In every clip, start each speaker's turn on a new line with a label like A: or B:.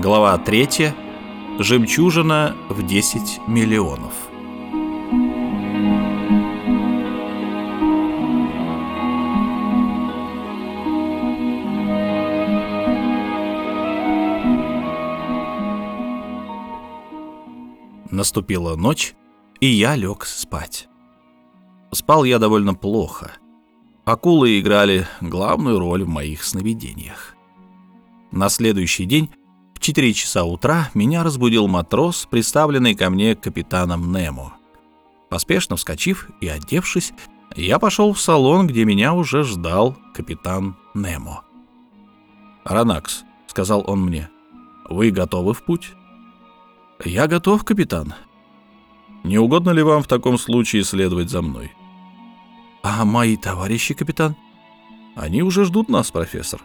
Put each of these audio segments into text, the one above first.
A: Глава 3. Жемчужина в 10 миллионов. Наступила ночь, и я лег спать. Спал я довольно плохо. Акулы играли главную роль в моих сновидениях. На следующий день в 4 часа утра меня разбудил матрос, представленный ко мне капитаном Немо. Поспешно вскочив и одевшись, я пошел в салон, где меня уже ждал капитан Немо. «Ранакс», — сказал он мне, — «вы готовы в путь?» «Я готов, капитан». «Не угодно ли вам в таком случае следовать за мной?» «А мои товарищи, капитан?» «Они уже ждут нас, профессор».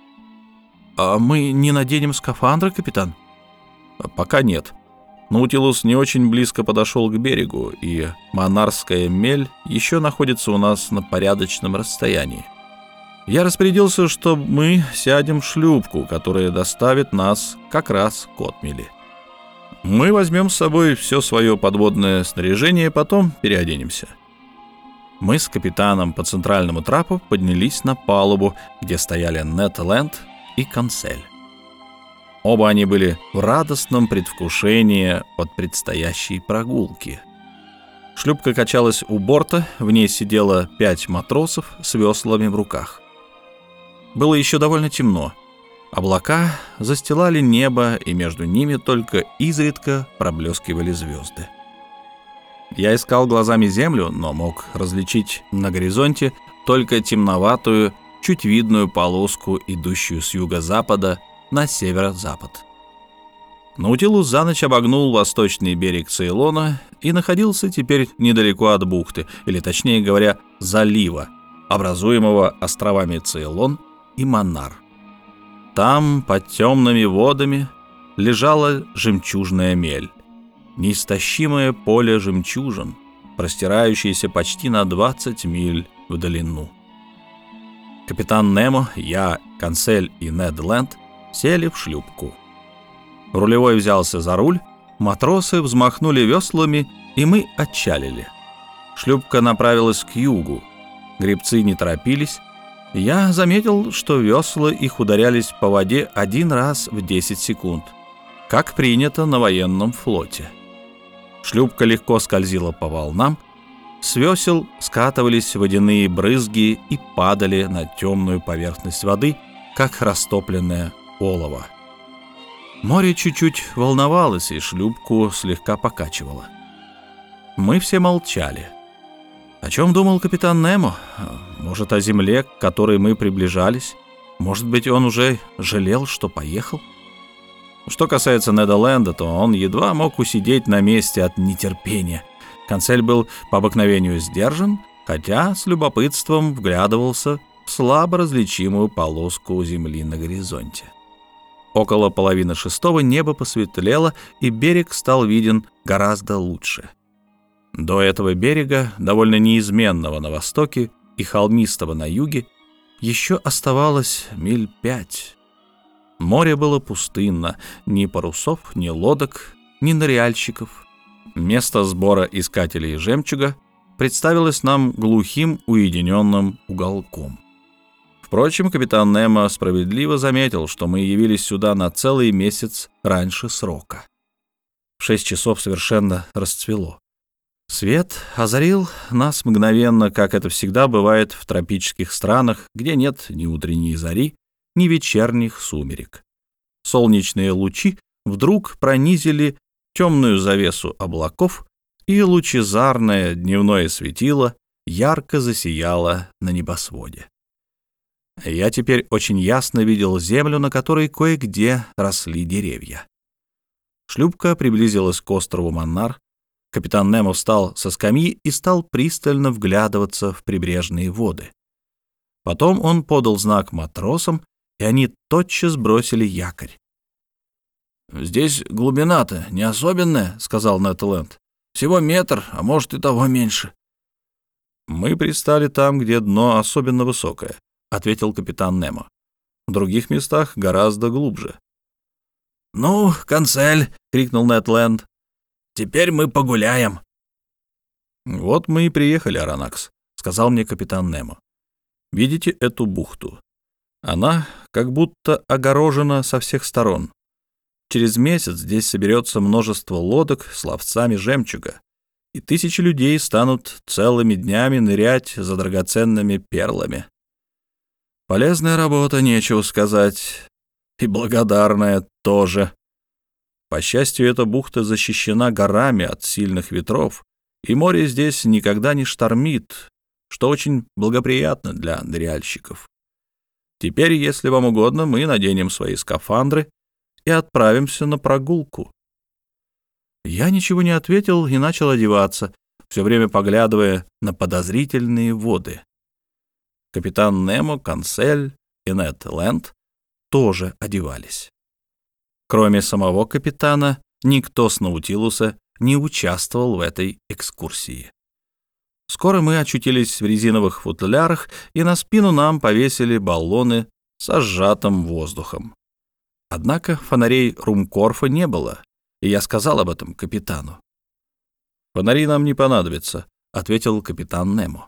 A: «А мы не наденем скафандры, капитан?» «Пока нет». Наутилус не очень близко подошел к берегу, и Монарская мель еще находится у нас на порядочном расстоянии. Я распорядился, что мы сядем в шлюпку, которая доставит нас как раз к отмели. Мы возьмем с собой все свое подводное снаряжение, потом переоденемся. Мы с капитаном по центральному трапу поднялись на палубу, где стояли Нет Ленд и Консель. Оба они были в радостном предвкушении от предстоящей прогулки. Шлюпка качалась у борта, в ней сидело пять матросов с веслами в руках. Было еще довольно темно — Облака застилали небо, и между ними только изредка проблескивали звезды. Я искал глазами землю, но мог различить на горизонте только темноватую, чуть видную полоску, идущую с юго-запада на северо-запад. Наутилус за ночь обогнул восточный берег Цейлона и находился теперь недалеко от бухты, или точнее говоря, залива, образуемого островами Цейлон и Монар. Там, под темными водами, лежала жемчужная мель, неистощимое поле жемчужин, простирающееся почти на 20 миль в длину. Капитан Немо, я, Консель и Нед Ленд сели в шлюпку. Рулевой взялся за руль, матросы взмахнули веслами, и мы отчалили. Шлюпка направилась к югу. Гребцы не торопились, я заметил, что весла их ударялись по воде один раз в 10 секунд, как принято на военном флоте. Шлюпка легко скользила по волнам, с весел скатывались водяные брызги и падали на темную поверхность воды, как растопленное олово. Море чуть-чуть волновалось, и шлюпку слегка покачивало. Мы все молчали. О чем думал капитан Немо? Может, о земле, к которой мы приближались? Может быть, он уже жалел, что поехал? Что касается Неда Ленда, то он едва мог усидеть на месте от нетерпения. Консель был по обыкновению сдержан, хотя с любопытством вглядывался в слабо различимую полоску земли на горизонте. Около половины шестого небо посветлело, и берег стал виден гораздо лучше — до этого берега, довольно неизменного на востоке и холмистого на юге, еще оставалось миль пять. Море было пустынно, ни парусов, ни лодок, ни ныряльщиков. Место сбора искателей жемчуга представилось нам глухим уединенным уголком. Впрочем, капитан Немо справедливо заметил, что мы явились сюда на целый месяц раньше срока. В шесть часов совершенно расцвело. Свет озарил нас мгновенно, как это всегда бывает в тропических странах, где нет ни утренней зари, ни вечерних сумерек. Солнечные лучи вдруг пронизили темную завесу облаков, и лучезарное дневное светило ярко засияло на небосводе. Я теперь очень ясно видел землю, на которой кое-где росли деревья. Шлюпка приблизилась к острову Моннар, Капитан Немо встал со скамьи и стал пристально вглядываться в прибрежные воды. Потом он подал знак матросам, и они тотчас бросили якорь. «Здесь глубина-то не особенная», — сказал Нэтленд. «Всего метр, а может и того меньше». «Мы пристали там, где дно особенно высокое», — ответил капитан Немо. «В других местах гораздо глубже». «Ну, канцель!» — крикнул Нетленд. «Теперь мы погуляем!» «Вот мы и приехали, Аронакс», — сказал мне капитан Немо. «Видите эту бухту? Она как будто огорожена со всех сторон. Через месяц здесь соберется множество лодок с ловцами жемчуга, и тысячи людей станут целыми днями нырять за драгоценными перлами. Полезная работа, нечего сказать, и благодарная тоже. По счастью, эта бухта защищена горами от сильных ветров, и море здесь никогда не штормит, что очень благоприятно для ныряльщиков. Теперь, если вам угодно, мы наденем свои скафандры и отправимся на прогулку. Я ничего не ответил и начал одеваться, все время поглядывая на подозрительные воды. Капитан Немо, Канцель и Нед Ленд тоже одевались. Кроме самого капитана, никто с Наутилуса не участвовал в этой экскурсии. Скоро мы очутились в резиновых футлярах, и на спину нам повесили баллоны со сжатым воздухом. Однако фонарей Румкорфа не было, и я сказал об этом капитану. «Фонари нам не понадобятся», — ответил капитан Немо.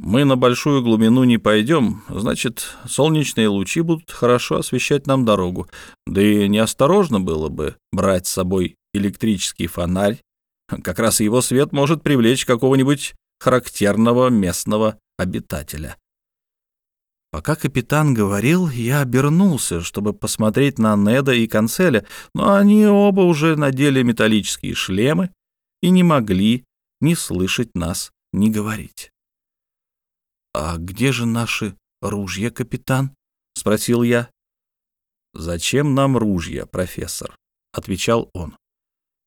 A: «Мы на большую глубину не пойдем, значит, солнечные лучи будут хорошо освещать нам дорогу, да и неосторожно было бы брать с собой электрический фонарь. Как раз его свет может привлечь какого-нибудь характерного местного обитателя. Пока капитан говорил, я обернулся, чтобы посмотреть на Неда и Канцеля, но они оба уже надели металлические шлемы и не могли ни слышать нас, ни говорить. «А где же наши ружья, капитан?» — спросил я. «Зачем нам ружья, профессор?» — отвечал он.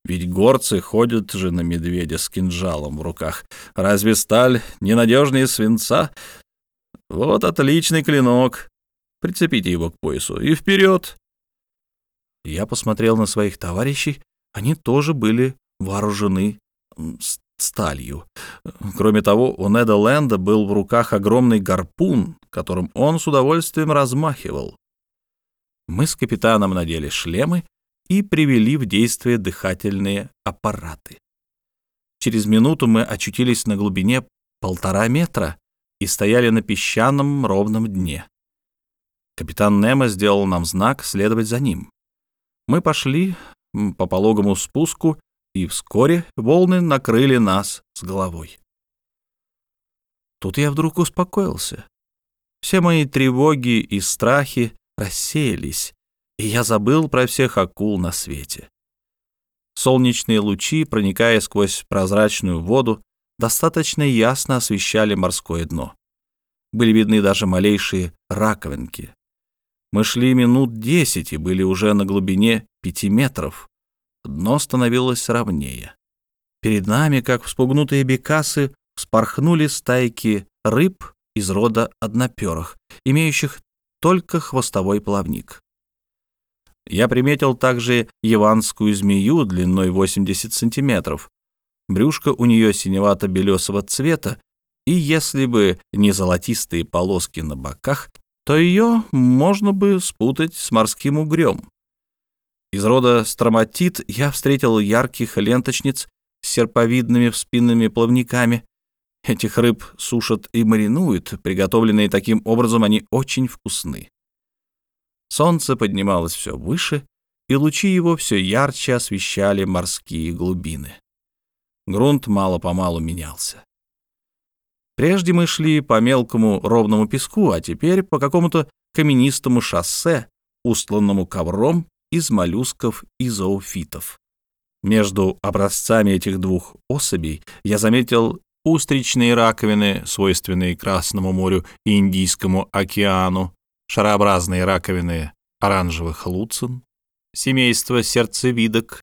A: Ведь горцы ходят же на медведя с кинжалом в руках. Разве сталь ненадежнее свинца? Вот отличный клинок. Прицепите его к поясу и вперед. Я посмотрел на своих товарищей. Они тоже были вооружены сталью. Кроме того, у Неда Лэнда был в руках огромный гарпун, которым он с удовольствием размахивал. Мы с капитаном надели шлемы и привели в действие дыхательные аппараты. Через минуту мы очутились на глубине полтора метра и стояли на песчаном ровном дне. Капитан Немо сделал нам знак следовать за ним. Мы пошли по пологому спуску, и вскоре волны накрыли нас с головой. Тут я вдруг успокоился. Все мои тревоги и страхи рассеялись, и я забыл про всех акул на свете. Солнечные лучи, проникая сквозь прозрачную воду, достаточно ясно освещали морское дно. Были видны даже малейшие раковинки. Мы шли минут десять и были уже на глубине пяти метров. Дно становилось ровнее. Перед нами, как вспугнутые бекасы, вспорхнули стайки рыб из рода одноперых, имеющих только хвостовой плавник. Я приметил также яванскую змею длиной 80 сантиметров. Брюшко у нее синевато-белесого цвета, и если бы не золотистые полоски на боках, то ее можно бы спутать с морским угрем. Из рода строматит я встретил ярких ленточниц с серповидными вспинными плавниками. Этих рыб сушат и маринуют, приготовленные таким образом они очень вкусны. Солнце поднималось все выше, и лучи его все ярче освещали морские глубины. Грунт мало-помалу менялся. Прежде мы шли по мелкому ровному песку, а теперь по какому-то каменистому шоссе, устланному ковром из моллюсков и зоофитов. Между образцами этих двух особей я заметил устричные раковины, свойственные Красному морю и Индийскому океану, шарообразные раковины оранжевых луцин, семейство сердцевидок,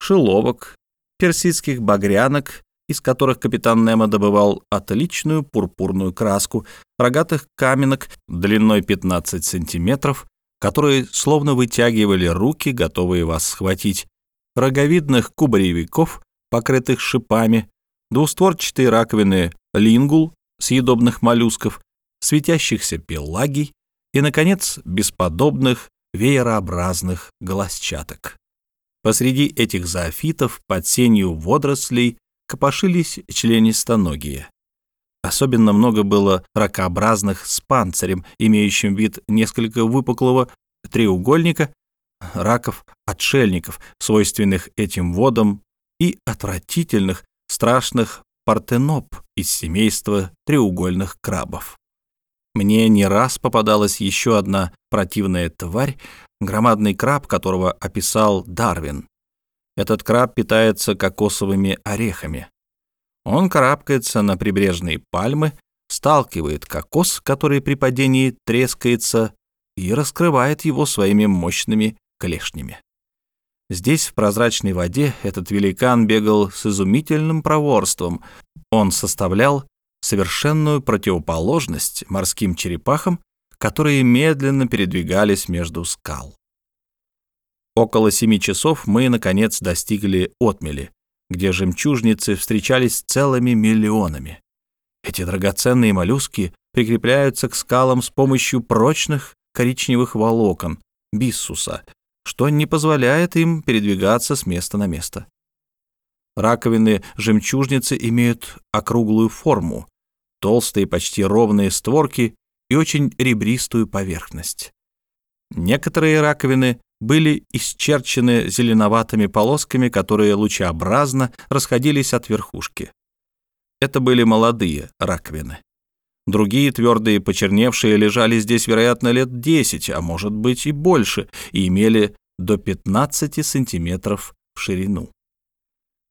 A: шеловок, персидских багрянок, из которых капитан Немо добывал отличную пурпурную краску, рогатых каменок длиной 15 сантиметров, которые словно вытягивали руки, готовые вас схватить, роговидных кубаревиков, покрытых шипами, двустворчатые раковины лингул, съедобных моллюсков, светящихся пелагий, и, наконец, бесподобных веерообразных глазчаток. Посреди этих зоофитов под сенью водорослей копошились членистоногие. Особенно много было ракообразных с панцирем, имеющим вид несколько выпуклого треугольника, раков-отшельников, свойственных этим водам, и отвратительных, страшных партеноп из семейства треугольных крабов. Мне не раз попадалась еще одна противная тварь, громадный краб, которого описал Дарвин. Этот краб питается кокосовыми орехами. Он карабкается на прибрежные пальмы, сталкивает кокос, который при падении трескается, и раскрывает его своими мощными клешнями. Здесь, в прозрачной воде, этот великан бегал с изумительным проворством. Он составлял совершенную противоположность морским черепахам, которые медленно передвигались между скал. Около семи часов мы, наконец, достигли отмели, где жемчужницы встречались целыми миллионами. Эти драгоценные моллюски прикрепляются к скалам с помощью прочных коричневых волокон, биссуса, что не позволяет им передвигаться с места на место. Раковины жемчужницы имеют округлую форму, толстые почти ровные створки и очень ребристую поверхность. Некоторые раковины были исчерчены зеленоватыми полосками, которые лучеобразно расходились от верхушки. Это были молодые раковины. Другие твердые, почерневшие, лежали здесь, вероятно, лет 10, а может быть и больше, и имели до 15 сантиметров в ширину.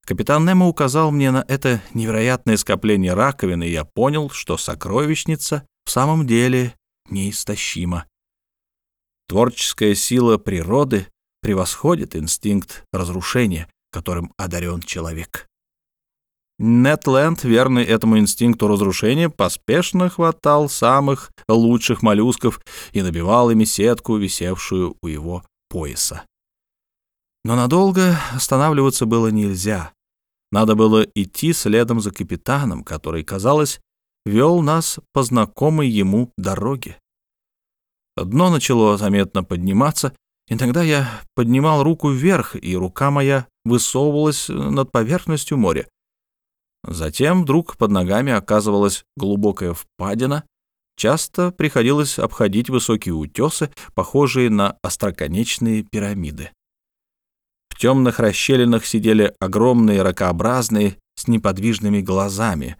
A: Капитан Немо указал мне на это невероятное скопление раковин, и я понял, что сокровищница в самом деле неистощима. Творческая сила природы превосходит инстинкт разрушения, которым одарен человек. Нетленд, верный этому инстинкту разрушения, поспешно хватал самых лучших моллюсков и набивал ими сетку, висевшую у его пояса. Но надолго останавливаться было нельзя. Надо было идти следом за капитаном, который, казалось, вел нас по знакомой ему дороге. Дно начало заметно подниматься, и тогда я поднимал руку вверх, и рука моя высовывалась над поверхностью моря. Затем вдруг под ногами оказывалась глубокая впадина, часто приходилось обходить высокие утесы, похожие на остроконечные пирамиды. В темных расщелинах сидели огромные ракообразные с неподвижными глазами,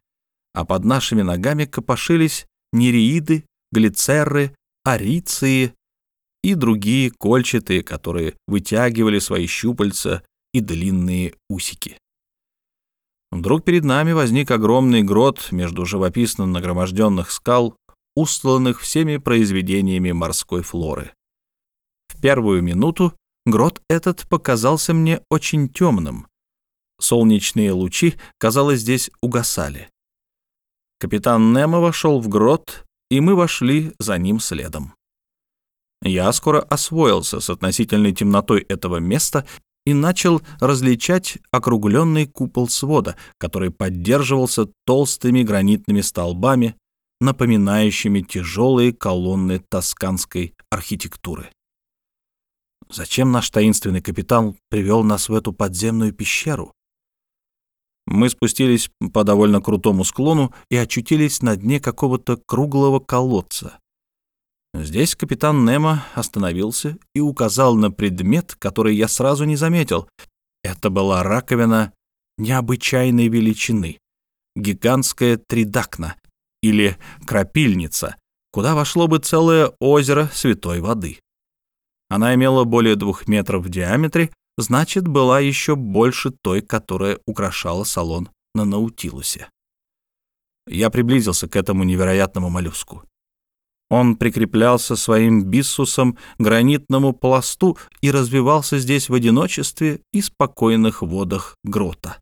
A: а под нашими ногами копошились нереиды, глицерры, ариции и другие кольчатые, которые вытягивали свои щупальца и длинные усики. Вдруг перед нами возник огромный грот между живописно нагроможденных скал, устланных всеми произведениями морской флоры. В первую минуту Грот этот показался мне очень темным. Солнечные лучи, казалось, здесь угасали. Капитан Немо вошел в грот, и мы вошли за ним следом. Я скоро освоился с относительной темнотой этого места и начал различать округленный купол свода, который поддерживался толстыми гранитными столбами, напоминающими тяжелые колонны тосканской архитектуры. Зачем наш таинственный капитан привел нас в эту подземную пещеру? Мы спустились по довольно крутому склону и очутились на дне какого-то круглого колодца. Здесь капитан Немо остановился и указал на предмет, который я сразу не заметил. Это была раковина необычайной величины, гигантская тридакна или крапильница, куда вошло бы целое озеро святой воды. Она имела более двух метров в диаметре, значит, была еще больше той, которая украшала салон на Наутилусе. Я приблизился к этому невероятному моллюску. Он прикреплялся своим биссусом к гранитному пласту и развивался здесь в одиночестве и спокойных водах грота.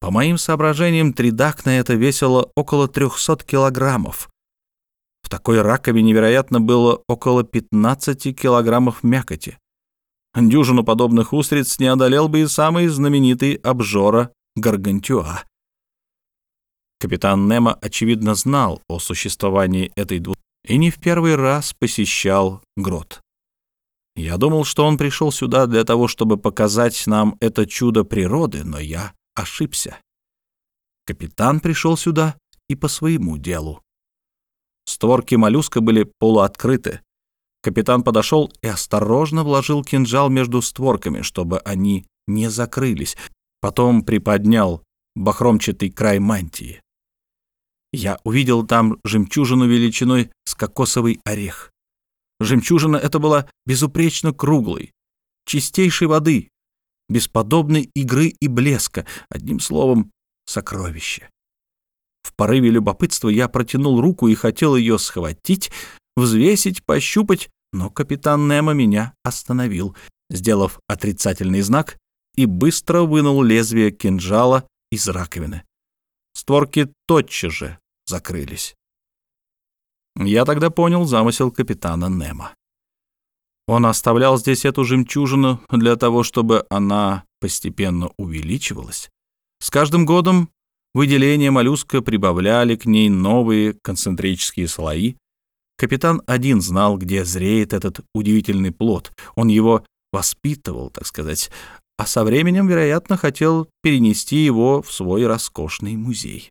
A: По моим соображениям, тридак на это весило около 300 килограммов, в такой раковине, вероятно, было около 15 килограммов мякоти. Дюжину подобных устриц не одолел бы и самый знаменитый обжора Гаргантюа. Капитан Немо, очевидно, знал о существовании этой двух и не в первый раз посещал грот. Я думал, что он пришел сюда для того, чтобы показать нам это чудо природы, но я ошибся. Капитан пришел сюда и по своему делу. Створки моллюска были полуоткрыты. Капитан подошел и осторожно вложил кинжал между створками, чтобы они не закрылись. Потом приподнял бахромчатый край мантии. Я увидел там жемчужину величиной с кокосовый орех. Жемчужина эта была безупречно круглой, чистейшей воды, бесподобной игры и блеска, одним словом, сокровище. В порыве любопытства я протянул руку и хотел ее схватить, взвесить, пощупать, но капитан Немо меня остановил, сделав отрицательный знак, и быстро вынул лезвие кинжала из раковины. Створки тотчас же закрылись. Я тогда понял замысел капитана Немо. Он оставлял здесь эту жемчужину для того, чтобы она постепенно увеличивалась. С каждым годом выделения моллюска прибавляли к ней новые концентрические слои. Капитан один знал, где зреет этот удивительный плод. Он его воспитывал, так сказать, а со временем, вероятно, хотел перенести его в свой роскошный музей.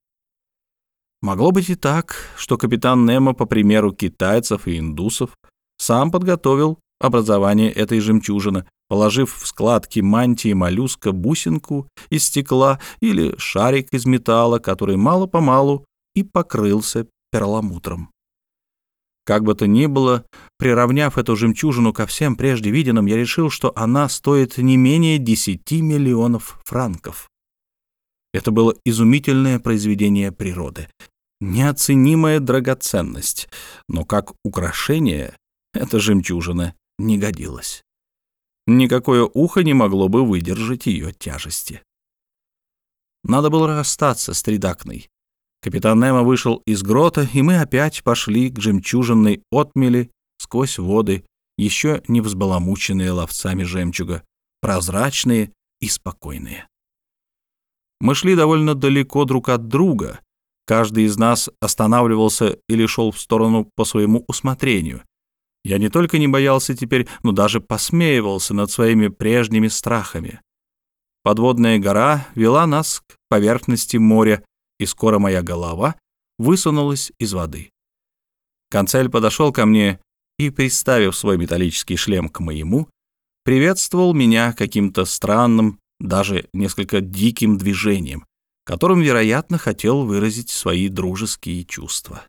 A: Могло быть и так, что капитан Немо, по примеру китайцев и индусов, сам подготовил образование этой жемчужины, положив в складки мантии моллюска бусинку из стекла или шарик из металла, который мало-помалу и покрылся перламутром. Как бы то ни было, приравняв эту жемчужину ко всем прежде виденным, я решил, что она стоит не менее 10 миллионов франков. Это было изумительное произведение природы, неоценимая драгоценность, но как украшение эта жемчужина не годилась. Никакое ухо не могло бы выдержать ее тяжести. Надо было расстаться с Тридакной. Капитан Немо вышел из грота, и мы опять пошли к жемчужинной отмели сквозь воды, еще не взбаламученные ловцами жемчуга, прозрачные и спокойные. Мы шли довольно далеко друг от друга, Каждый из нас останавливался или шел в сторону по своему усмотрению. Я не только не боялся теперь, но даже посмеивался над своими прежними страхами. Подводная гора вела нас к поверхности моря, и скоро моя голова высунулась из воды. Концель подошел ко мне и, приставив свой металлический шлем к моему, приветствовал меня каким-то странным, даже несколько диким движением, которым, вероятно, хотел выразить свои дружеские чувства.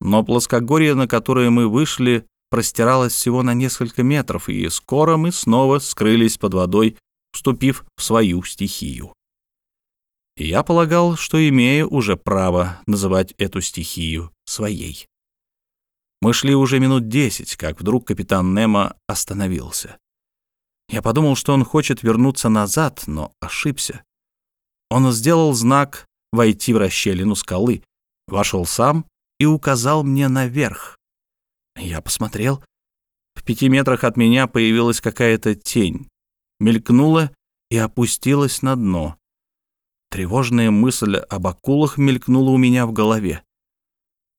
A: Но плоскогорье, на которое мы вышли, простиралось всего на несколько метров, и скоро мы снова скрылись под водой, вступив в свою стихию. И я полагал, что имею уже право называть эту стихию своей. Мы шли уже минут десять, как вдруг капитан Немо остановился. Я подумал, что он хочет вернуться назад, но ошибся. Он сделал знак «Войти в расщелину скалы», вошел сам и указал мне наверх. Я посмотрел. В пяти метрах от меня появилась какая-то тень, мелькнула и опустилась на дно. Тревожная мысль об акулах мелькнула у меня в голове.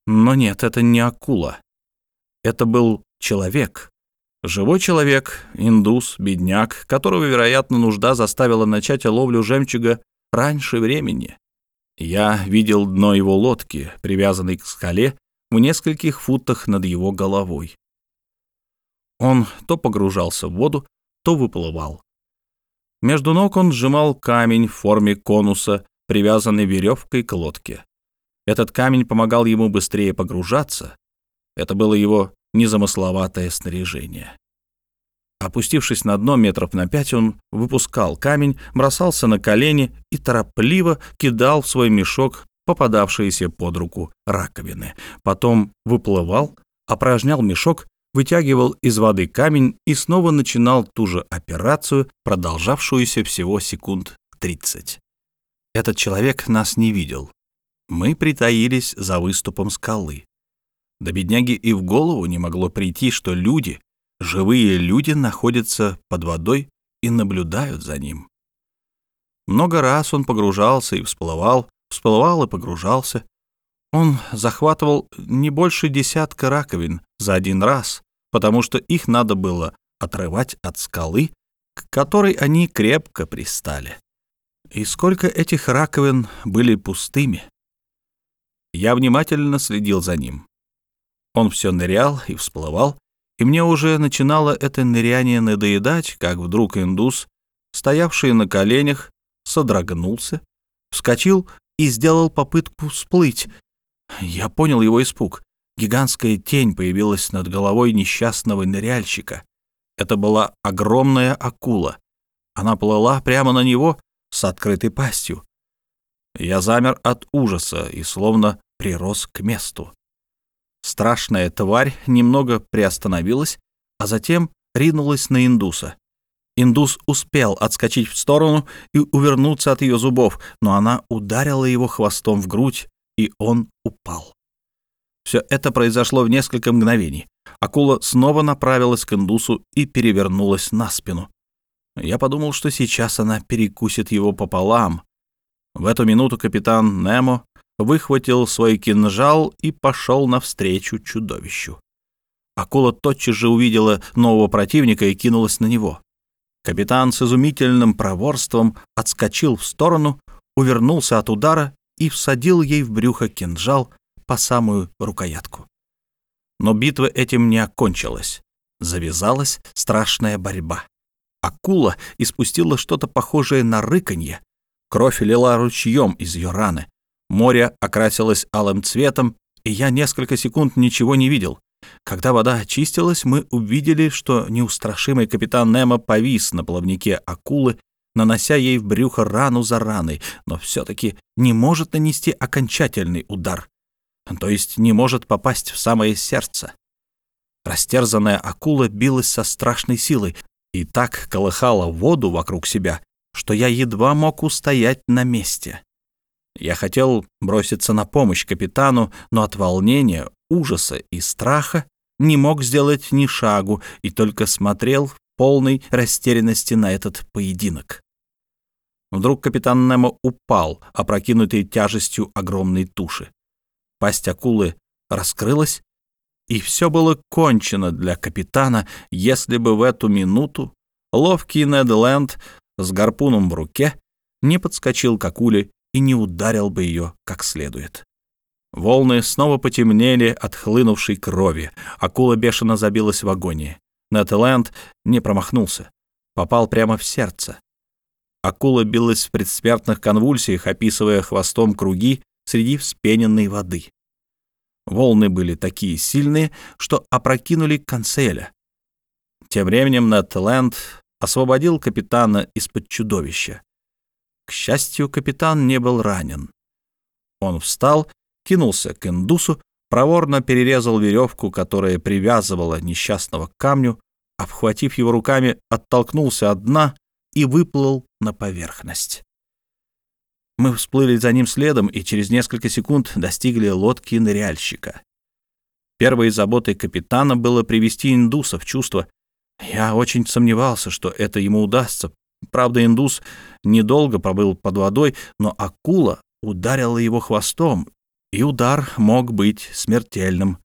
A: Но нет, это не акула. Это был человек. Живой человек, индус, бедняк, которого, вероятно, нужда заставила начать ловлю жемчуга раньше времени. Я видел дно его лодки, привязанной к скале в нескольких футах над его головой. Он то погружался в воду, то выплывал. Между ног он сжимал камень в форме конуса, привязанный веревкой к лодке. Этот камень помогал ему быстрее погружаться. Это было его незамысловатое снаряжение. Опустившись на дно метров на пять, он выпускал камень, бросался на колени и торопливо кидал в свой мешок попадавшиеся под руку раковины. Потом выплывал, опорожнял мешок, вытягивал из воды камень и снова начинал ту же операцию, продолжавшуюся всего секунд 30. Этот человек нас не видел. Мы притаились за выступом скалы. До бедняги и в голову не могло прийти, что люди, Живые люди находятся под водой и наблюдают за ним. Много раз он погружался и всплывал, всплывал и погружался. Он захватывал не больше десятка раковин за один раз, потому что их надо было отрывать от скалы, к которой они крепко пристали. И сколько этих раковин были пустыми. Я внимательно следил за ним. Он все нырял и всплывал, и мне уже начинало это ныряние надоедать, как вдруг индус, стоявший на коленях, содрогнулся, вскочил и сделал попытку всплыть. Я понял его испуг. Гигантская тень появилась над головой несчастного ныряльщика. Это была огромная акула. Она плыла прямо на него с открытой пастью. Я замер от ужаса и словно прирос к месту. Страшная тварь немного приостановилась, а затем ринулась на индуса. Индус успел отскочить в сторону и увернуться от ее зубов, но она ударила его хвостом в грудь, и он упал. Все это произошло в несколько мгновений. Акула снова направилась к индусу и перевернулась на спину. Я подумал, что сейчас она перекусит его пополам. В эту минуту капитан Немо выхватил свой кинжал и пошел навстречу чудовищу. Акула тотчас же увидела нового противника и кинулась на него. Капитан с изумительным проворством отскочил в сторону, увернулся от удара и всадил ей в брюхо кинжал по самую рукоятку. Но битва этим не окончилась. Завязалась страшная борьба. Акула испустила что-то похожее на рыканье. Кровь лила ручьем из ее раны. Море окрасилось алым цветом, и я несколько секунд ничего не видел. Когда вода очистилась, мы увидели, что неустрашимый капитан Немо повис на плавнике акулы, нанося ей в брюхо рану за раной, но все-таки не может нанести окончательный удар, то есть не может попасть в самое сердце. Растерзанная акула билась со страшной силой и так колыхала воду вокруг себя, что я едва мог устоять на месте. Я хотел броситься на помощь капитану, но от волнения, ужаса и страха не мог сделать ни шагу и только смотрел полной растерянности на этот поединок. Вдруг капитан Немо упал, опрокинутый тяжестью огромной туши. Пасть акулы раскрылась, и все было кончено для капитана, если бы в эту минуту ловкий Нед Ленд с гарпуном в руке не подскочил к акуле и не ударил бы ее как следует. Волны снова потемнели от хлынувшей крови. Акула бешено забилась в агонии. Нетленд не промахнулся. Попал прямо в сердце. Акула билась в предсмертных конвульсиях, описывая хвостом круги среди вспененной воды. Волны были такие сильные, что опрокинули канцеля. Тем временем Нетленд освободил капитана из-под чудовища. К счастью, капитан не был ранен. Он встал, кинулся к индусу, проворно перерезал веревку, которая привязывала несчастного к камню, обхватив его руками, оттолкнулся от дна и выплыл на поверхность. Мы всплыли за ним следом и через несколько секунд достигли лодки ныряльщика. Первой заботой капитана было привести индуса в чувство. Я очень сомневался, что это ему удастся, Правда, индус недолго побыл под водой, но акула ударила его хвостом, и удар мог быть смертельным.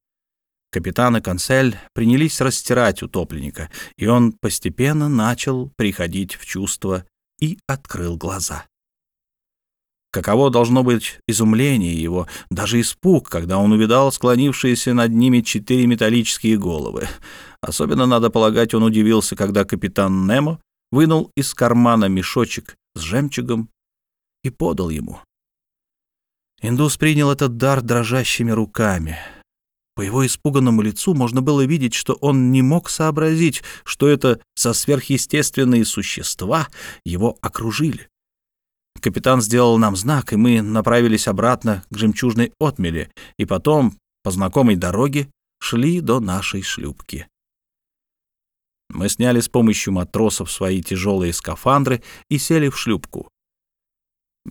A: Капитан и консель принялись растирать утопленника, и он постепенно начал приходить в чувство и открыл глаза. Каково должно быть изумление его, даже испуг, когда он увидал склонившиеся над ними четыре металлические головы. Особенно, надо полагать, он удивился, когда капитан Немо вынул из кармана мешочек с жемчугом и подал ему. Индус принял этот дар дрожащими руками. По его испуганному лицу можно было видеть, что он не мог сообразить, что это за сверхъестественные существа его окружили. Капитан сделал нам знак, и мы направились обратно к жемчужной отмели, и потом, по знакомой дороге, шли до нашей шлюпки. Мы сняли с помощью матросов свои тяжелые скафандры и сели в шлюпку.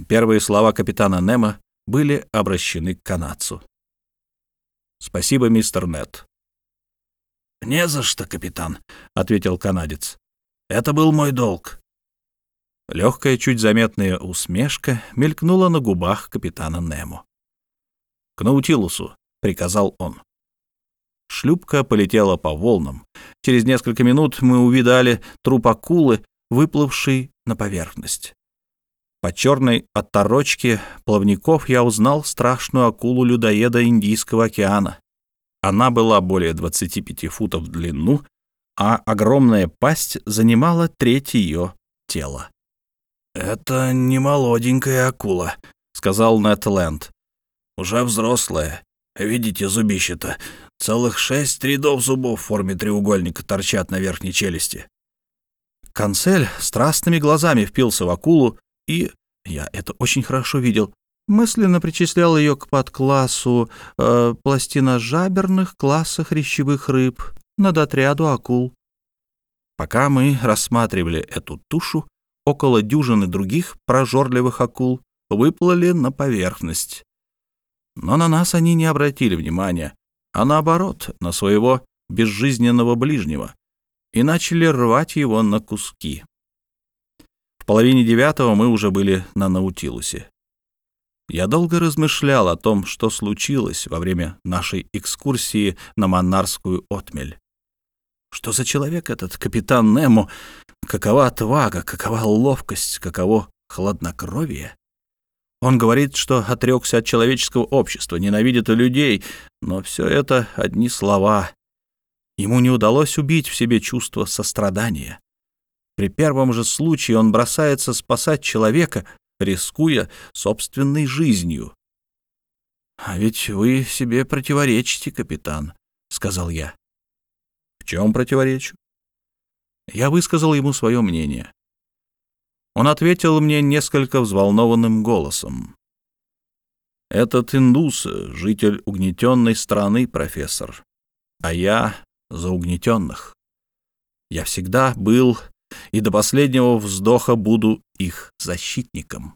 A: Первые слова капитана Немо были обращены к канадцу. «Спасибо, мистер Нет». «Не за что, капитан», — ответил канадец. «Это был мой долг». Легкая, чуть заметная усмешка мелькнула на губах капитана Немо. «К Наутилусу», — приказал он. Шлюпка полетела по волнам. Через несколько минут мы увидали труп акулы, выплывший на поверхность. По черной отторочке плавников я узнал страшную акулу-людоеда Индийского океана. Она была более 25 футов в длину, а огромная пасть занимала треть ее тела.
B: «Это не молоденькая акула», — сказал Нед Ленд. «Уже взрослая. Видите, зубище-то. Целых шесть рядов зубов в форме треугольника торчат на верхней челюсти».
A: Канцель страстными глазами впился в акулу и, я это очень хорошо видел, мысленно причислял ее к подклассу э, пластиножаберных класса хрящевых рыб над отряду акул. Пока мы рассматривали эту тушу, около дюжины других прожорливых акул выплыли на поверхность. Но на нас они не обратили внимания, а наоборот, на своего безжизненного ближнего, и начали рвать его на куски. В половине девятого мы уже были на Наутилусе. Я долго размышлял о том, что случилось во время нашей экскурсии на Монарскую отмель. Что за человек этот капитан Немо? Какова отвага, какова ловкость, каково хладнокровие? Он говорит, что отрекся от человеческого общества, ненавидит людей, но все это одни слова. Ему не удалось убить в себе чувство сострадания. При первом же случае он бросается спасать человека, рискуя собственной жизнью. «А ведь вы себе противоречите, капитан», — сказал я. «В чем противоречу?» Я высказал ему свое мнение. Он ответил мне несколько взволнованным голосом. «Этот индус — житель угнетенной страны, профессор, а я за угнетенных. Я всегда был и до последнего вздоха буду их защитником».